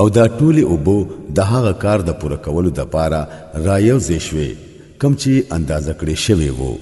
او دا ټولې اوبو د هغه کار د پوره کولو د پاره رایو زیشوي کم چې اندازه کړې شوی وو